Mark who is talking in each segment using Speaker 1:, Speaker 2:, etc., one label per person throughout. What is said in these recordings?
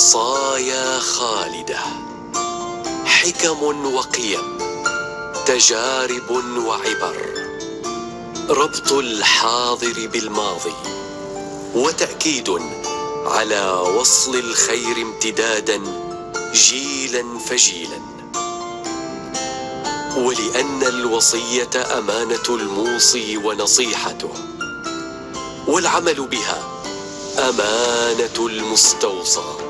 Speaker 1: وصايا خالده. حكم وقيم تجارب وعبر. ربط الحاضر بالماضي وتأكيد على وصل الخير امتدادا جيلا فجيلا. ولأن الوصية أمانة الموصي ونصيحته والعمل بها أمانة المستوصى.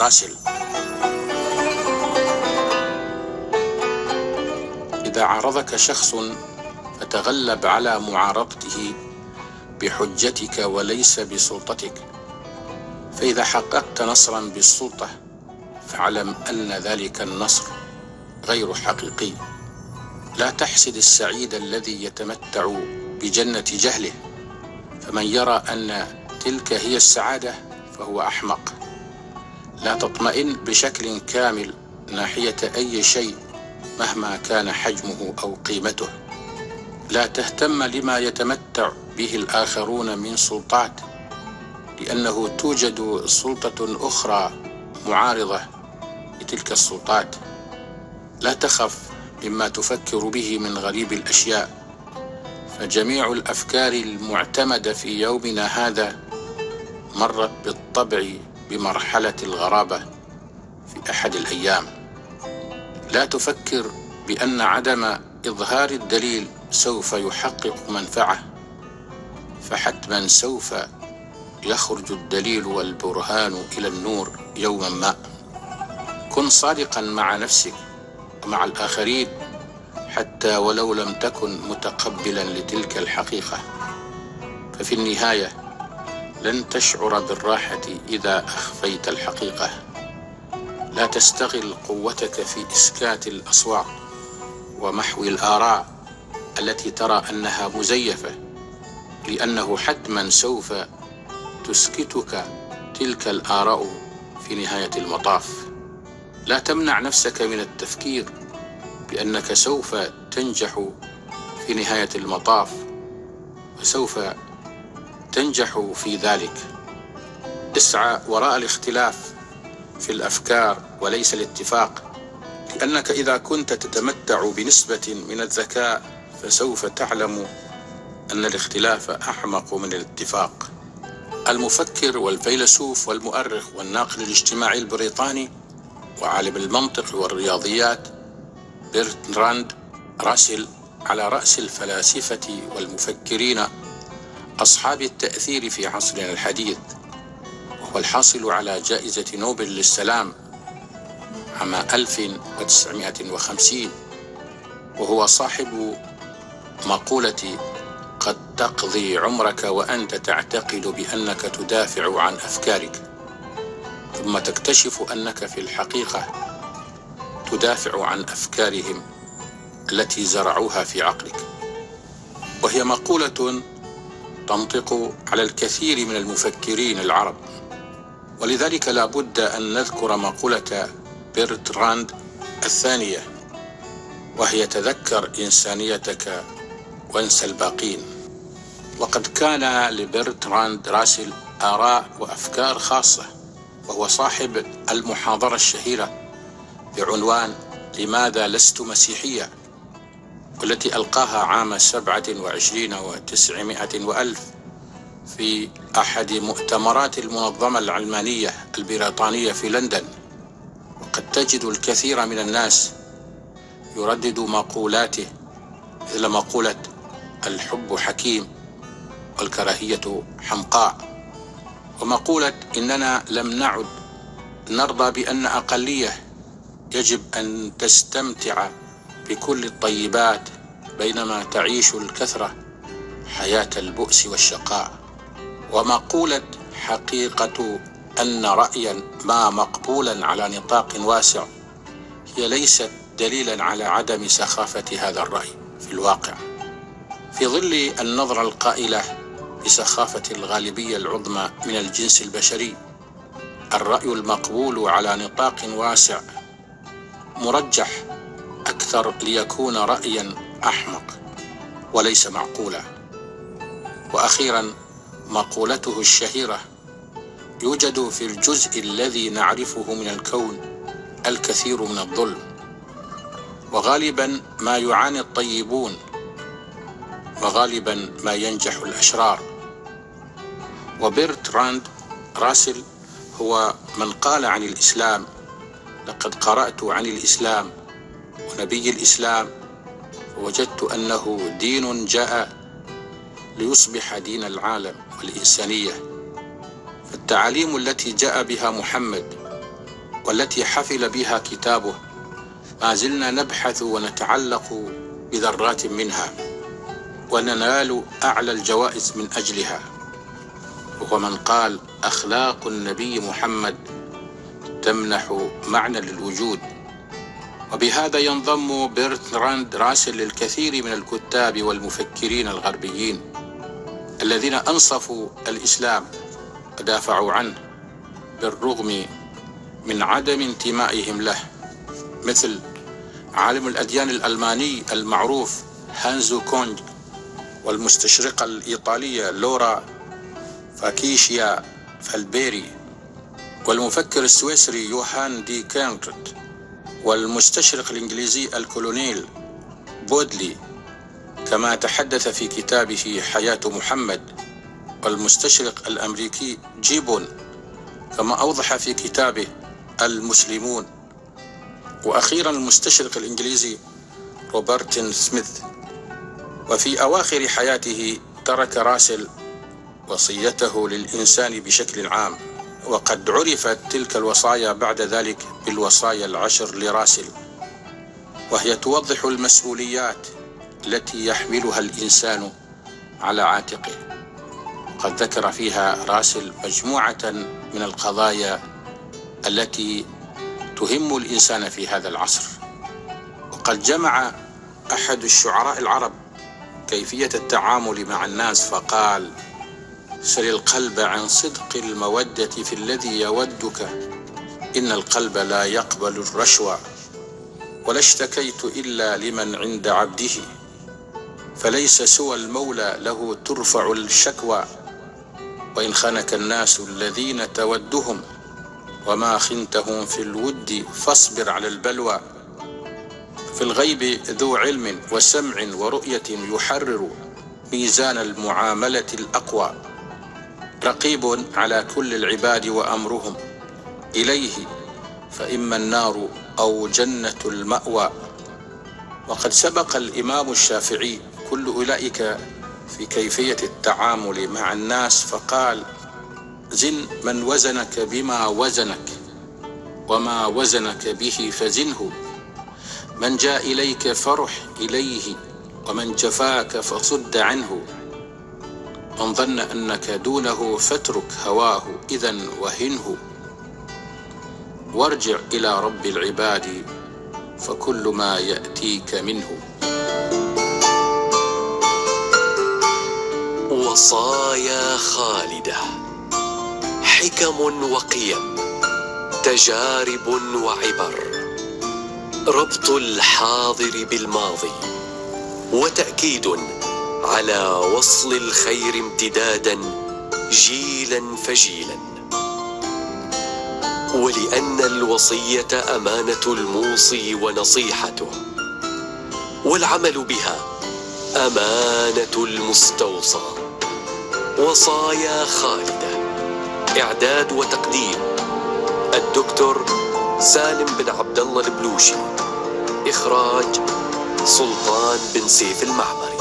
Speaker 2: راسل إذا عارضك شخص فتغلب على معارضته بحجتك وليس بسلطتك. فإذا حققت نصرا بالسلطة فاعلم أن ذلك النصر غير حقيقي. لا تحسد السعيد الذي يتمتع بجنة جهله. فمن يرى أن تلك هي السعادة فهو أحمق. لا تطمئن بشكل كامل ناحية أي شيء مهما كان حجمه أو قيمته. لا تهتم لما يتمتع به الآخرون من سلطات لأنه توجد سلطة أخرى معارضة لتلك السلطات. لا تخف مما تفكر به من غريب الأشياء. فجميع الأفكار المعتمدة في يومنا هذا مرت بالطبع بمرحلة الغرابة في أحد الأيام. لا تفكر بأن عدم إظهار الدليل سوف يحقق منفعة فحتما سوف يخرج الدليل والبرهان إلى النور يوما ما. كن صادقا مع نفسك ومع الآخرين حتى ولو لم تكن متقبلا لتلك الحقيقة. ففي النهاية لن تشعر بالراحة إذا أخفيت الحقيقة. لا تستغل قوتك في إسكات الأصوات ومحو الآراء التي ترى أنها مزيفة لأنه حتما سوف تسكتك تلك الآراء في نهاية المطاف. لا تمنع نفسك من التفكير بأنك سوف تنجح في نهاية المطاف وسوف تنجح في ذلك. اسعى وراء الاختلاف في الأفكار وليس الاتفاق لأنك إذا كنت تتمتع بنسبة من الذكاء فسوف تعلم أن الاختلاف أحمق من الاتفاق. المفكر والفيلسوف والمؤرخ والناقد الاجتماعي البريطاني وعالم المنطق والرياضيات برتراند راسل على رأس الفلاسفة والمفكرين أصحاب التأثير في عصرنا الحديث والحاصل على جائزة نوبل للسلام عام 1950 وهو صاحب مقولة قد تقضي عمرك وأنت تعتقد بأنك تدافع عن أفكارك ثم تكتشف أنك في الحقيقة تدافع عن أفكارهم التي زرعوها في عقلك. وهي مقولة تنطق على الكثير من المفكرين العرب. ولذلك لا بد أن نذكر مقولة برتراند الثانية وهي تذكر إنسانيتك وانسى الباقين. وقد كان لبرتراند راسل آراء وأفكار خاصة وهو صاحب المحاضرة الشهيرة بعنوان لماذا لست مسيحيا والتي ألقاها عام سبعة وعشرين وتسعمائة وألف في أحد مؤتمرات المنظمة العلمانية البريطانية في لندن. وقد تجد الكثير من الناس يردد مقولاته مثل مقولة الحب حكيم والكراهية حمقاء. ومقولة إننا لم نعد نرضى بأن أقلية يجب أن تستمتع بكل الطيبات بينما تعيش الكثرة حياة البؤس والشقاء. ومقولة حقيقة أن رأيا ما مقبولا على نطاق واسع هي ليست دليلا على عدم سخافة هذا الرأي في الواقع. في ظل النظرة القائلة بسخافة الغالبية العظمى من الجنس البشري الرأي المقبول على نطاق واسع مرجح أكثر ليكون رأيا أحمق وليس معقولا. وأخيرا مقولته الشهيرة يوجد في الجزء الذي نعرفه من الكون الكثير من الظلم. وغالبا ما يعاني الطيبون وغالبا ما ينجح الأشرار. وبرتراند راسل هو من قال عن الإسلام لقد قرأت عن الإسلام ونبي الإسلام ووجدت أنه دين جاء ليصبح دين العالم والإنسانية. فالتعاليم التي جاء بها محمد والتي حفل بها كتابه ما زلنا نبحث ونتعلق بذرات منها وننال أعلى الجوائز من أجلها. وهو من قال أخلاق النبي محمد تمنح معنى للوجود. وبهذا ينضم بيرتراند راسل للكثير من الكتاب والمفكرين الغربيين الذين أنصفوا الإسلام ودافعوا عنه بالرغم من عدم انتمائهم له مثل عالم الأديان الألماني المعروف هانز كونج والمستشرقة الإيطالية لورا فاكيشيا فالبيري والمفكر السويسري يوهان دي كينرت والمستشرق الإنجليزي الكولونيل بودلي كما تحدث في كتابه حياة محمد والمستشرق الأمريكي جيبون كما أوضح في كتابه المسلمون. وأخيرا المستشرق الإنجليزي روبرت سميث. وفي أواخر حياته ترك راسل وصيته للإنسان بشكل عام. وقد عرفت تلك الوصايا بعد ذلك بالوصايا العشر لراسل وهي توضح المسؤوليات التي يحملها الإنسان على عاتقه. قد ذكر فيها راسل مجموعة من القضايا التي تهم الإنسان في هذا العصر. وقد جمع أحد الشعراء العرب كيفية التعامل مع الناس فقال سل القلب عن صدق المودة في الذي يودك. إن القلب لا يقبل الرشوى ولا اشتكيت إلا لمن عند عبده. فليس سوى المولى له ترفع الشكوى. وإن خانك الناس الذين تودهم وما خنتهم في الود فاصبر على البلوى. في الغيب ذو علم وسمع ورؤية يحرر ميزان المعاملة الأقوى. رقيب على كل العباد وأمرهم. إليه فإما النار أو جنة المأوى. وقد سبق الإمام الشافعي كل أولئك في كيفية التعامل مع الناس فقال زن من وزنك بما وزنك وما وزنك به فزنه. من جاء إليك فرح إليه ومن جفاك فصد عنه. من ظن أنك دونه فاترك هواه إذا وهنه. وارجع إلى رب العباد فكل ما يأتيك منه.
Speaker 1: وصايا خالدة. حكم وقيم. تجارب وعبر. ربط الحاضر بالماضي. وتأكيد على وصل الخير امتدادا جيلا فجيلا. ولأن الوصية أمانة الموصي ونصيحته والعمل بها أمانة المستوصى. وصايا خالدة إعداد وتقديم الدكتور سالم بن عبد الله البلوشي إخراج سلطان بن سيف المعمري.